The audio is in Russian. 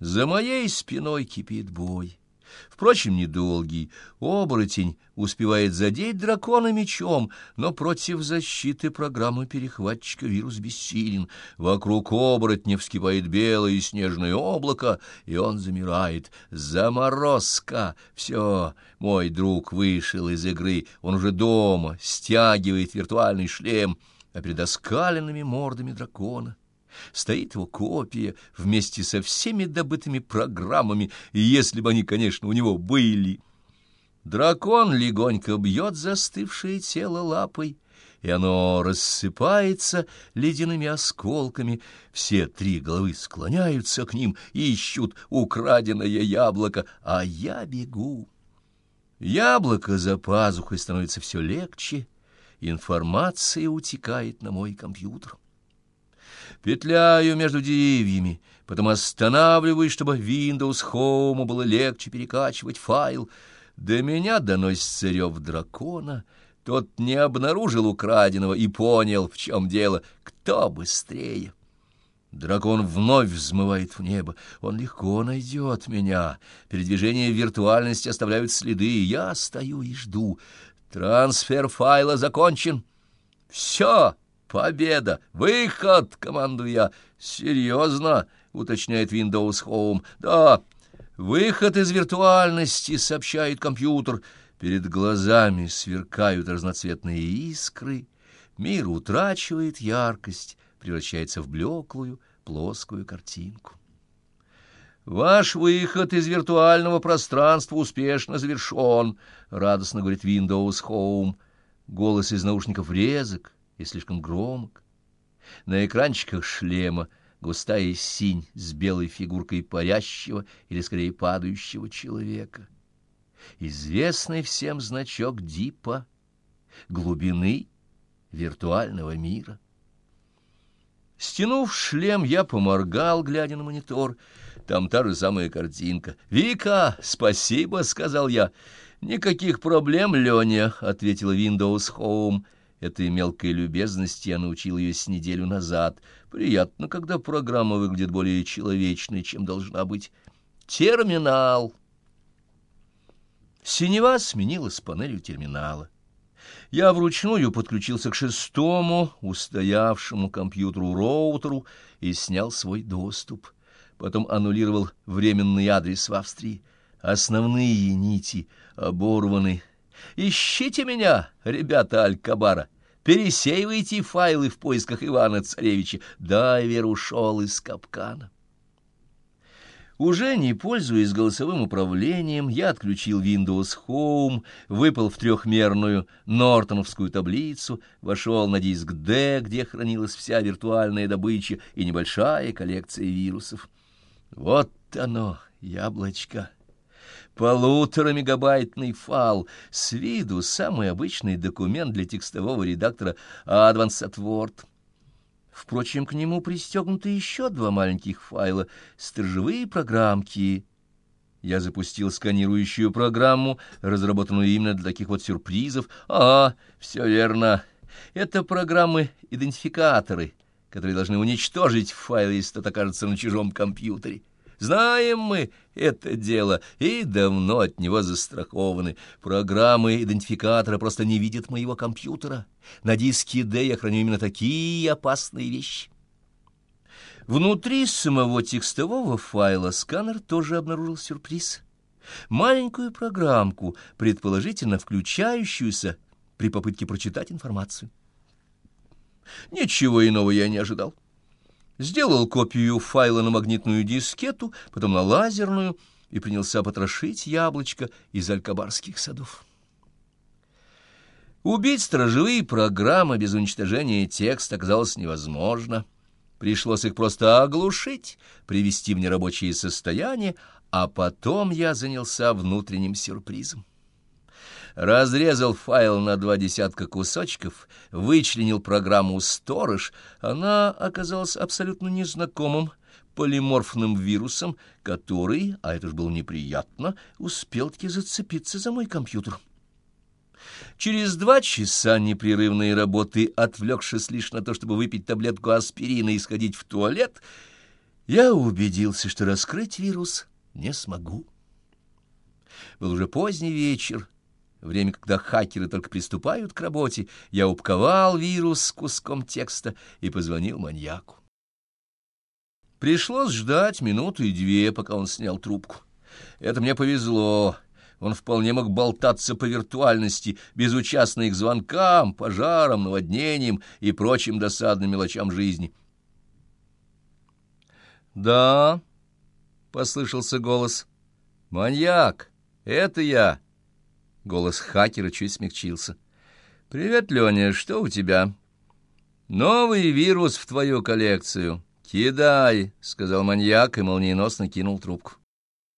За моей спиной кипит бой. Впрочем, недолгий. Оборотень успевает задеть дракона мечом, но против защиты программы перехватчика вирус бессилен. Вокруг оборотня вскипает белое снежное облако, и он замирает. Заморозка! Все, мой друг вышел из игры, он уже дома, стягивает виртуальный шлем, а перед оскаленными мордами дракона стоит его копия вместе со всеми добытыми программами, если бы они, конечно, у него были. Дракон легонько бьет застывшее тело лапой, и оно рассыпается ледяными осколками. Все три головы склоняются к ним, ищут украденное яблоко, а я бегу. Яблоко за пазухой становится все легче, информация утекает на мой компьютер петляю между деревьями, потом останавливаюсь, чтобы Windows Home было легче перекачивать файл. До меня доносится рев дракона. Тот не обнаружил украденного и понял, в чем дело. Кто быстрее? Дракон вновь взмывает в небо. Он легко найдет меня. Передвижения в виртуальности оставляют следы. Я стою и жду. Трансфер файла закончен. Все! «Победа! Выход!» — командую я. «Серьезно?» — уточняет Windows Home. «Да, выход из виртуальности», — сообщает компьютер. Перед глазами сверкают разноцветные искры. Мир утрачивает яркость, превращается в блеклую, плоскую картинку. «Ваш выход из виртуального пространства успешно завершен», — радостно говорит Windows Home. Голос из наушников резок, и слишком громок. На экранчиках шлема густая синь с белой фигуркой парящего или, скорее, падающего человека. Известный всем значок Дипа глубины виртуального мира. Стянув шлем, я поморгал, глядя на монитор. Там та же самая картинка. «Вика, спасибо», — сказал я. «Никаких проблем, Леня», — ответила Windows Home. Этой мелкой любезности я научил ее с неделю назад. Приятно, когда программа выглядит более человечной, чем должна быть. Терминал. Синева сменилась панелью терминала. Я вручную подключился к шестому, устоявшему компьютеру-роутеру и снял свой доступ. Потом аннулировал временный адрес в Австрии. Основные нити оборваны, Ищите меня, ребята Аль-Кабара. Пересеивайте файлы в поисках Ивана Царевича. Дайвер ушел из капкана. Уже не пользуясь голосовым управлением, я отключил Windows Home, выпал в трехмерную нортоновскую таблицу, вошел на диск D, где хранилась вся виртуальная добыча и небольшая коллекция вирусов. Вот оно, яблочко полуторамегабайтный файл, с виду самый обычный документ для текстового редактора Advanced Word. Впрочем, к нему пристегнуты еще два маленьких файла — стержевые программки. Я запустил сканирующую программу, разработанную именно для таких вот сюрпризов. А, все верно. Это программы-идентификаторы, которые должны уничтожить файлы, если тот окажется на чужом компьютере. Знаем мы это дело и давно от него застрахованы. Программы идентификатора просто не видят моего компьютера. На диске D я храню именно такие опасные вещи. Внутри самого текстового файла сканер тоже обнаружил сюрприз. Маленькую программку, предположительно включающуюся при попытке прочитать информацию. Ничего иного я не ожидал сделал копию файла на магнитную дискету, потом на лазерную и принялся потрошить яблочко из алькабарских садов. Убить сторожевые программы без уничтожения текста оказалось невозможно. Пришлось их просто оглушить, привести в нерабочее состояние, а потом я занялся внутренним сюрпризом разрезал файл на два десятка кусочков, вычленил программу «Сторож». Она оказалась абсолютно незнакомым полиморфным вирусом, который, а это ж было неприятно, успел-таки зацепиться за мой компьютер. Через два часа непрерывной работы, отвлекшись лишь на то, чтобы выпить таблетку аспирина и сходить в туалет, Я убедился, что раскрыть вирус не смогу. Был уже поздний вечер, время, когда хакеры только приступают к работе. Я упаковал вирус куском текста и позвонил маньяку. Пришлось ждать минуту и две, пока он снял трубку. Это мне повезло. Он вполне мог болтаться по виртуальности, безучастно их звонкам, пожарам, наводнениям и прочим досадным мелочам жизни. «Да», — послышался голос, — «маньяк, это я». Голос хакера чуть смягчился. «Привет, Леня, что у тебя?» «Новый вирус в твою коллекцию». «Кидай», — сказал маньяк и молниеносно кинул трубку.